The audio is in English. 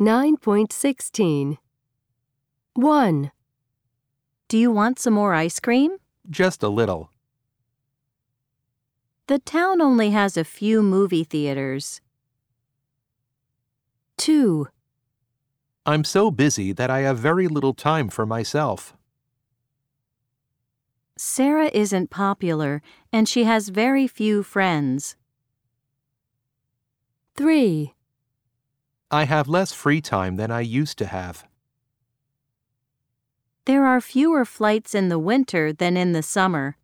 9.16 1, Do you want some more ice cream? Just a little. The town only has a few movie theaters. 2, I'm so busy that I have very little time for myself. Sarah isn't popular and she has very few friends. 3, I have less free time than I used to have. There are fewer flights in the winter than in the summer.